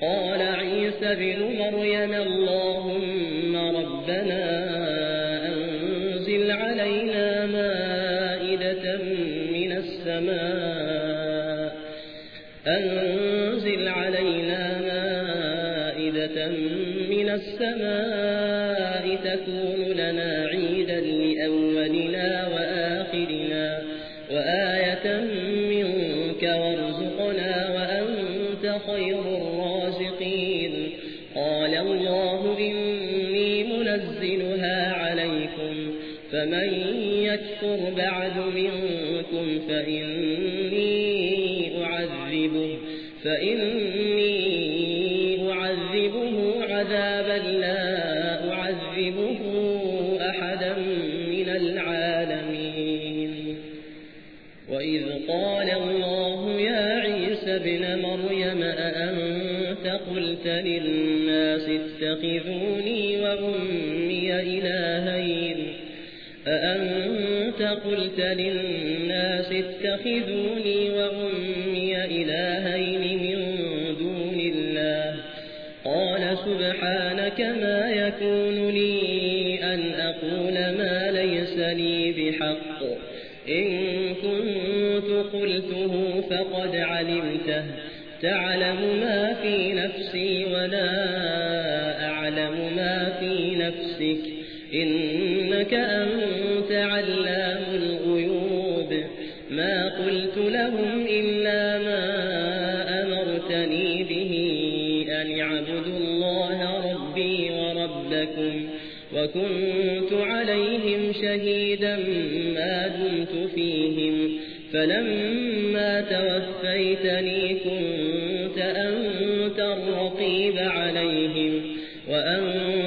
قال عيسى بن مريم اللهم ربنا أنزل علينا مائدة من السماء. أنزل علينا مائدة من السماء تكون لنا عيدا لأولنا وآخرنا وآية فمن يكفر بعد منكم فإني أعذبه فإني أعذبه عذابا لا أعذبه أحدا من العالمين وإذ قال الله يا عيسى ابن مريم أأنت قلت للناس اتخذوني وأمي إلهين أأنت قلت للناس اتخذوني وأمي إلهين من دون الله؟ قال سبحانك ما يكون لي أن أقول ما ليس لي بحق. إن كنت قلته فقد علمته. تعلم ما في نفسي ولا أعلم ما في نفسك. إنك أنت علام الغيوب. ما قلت لهم إلا ما أمرتني به أن اعبدوا الله ربي وربكم وكنت عليهم شهيدا ما دمت فيهم. فلما توفيتني كنت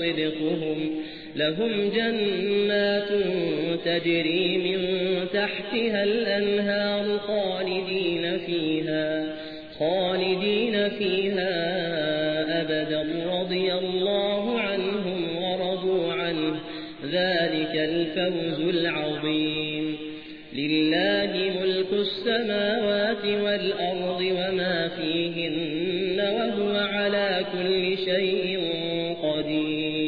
صدقهم لهم جنات تجري من تحتها الأنهار خالدين فيها خالدين فيها أبدا. رضي الله عنهم ورضوا عنه. ذلك الفوز العظيم. لله ملك السماوات والأرض وما فيهن شيء قدير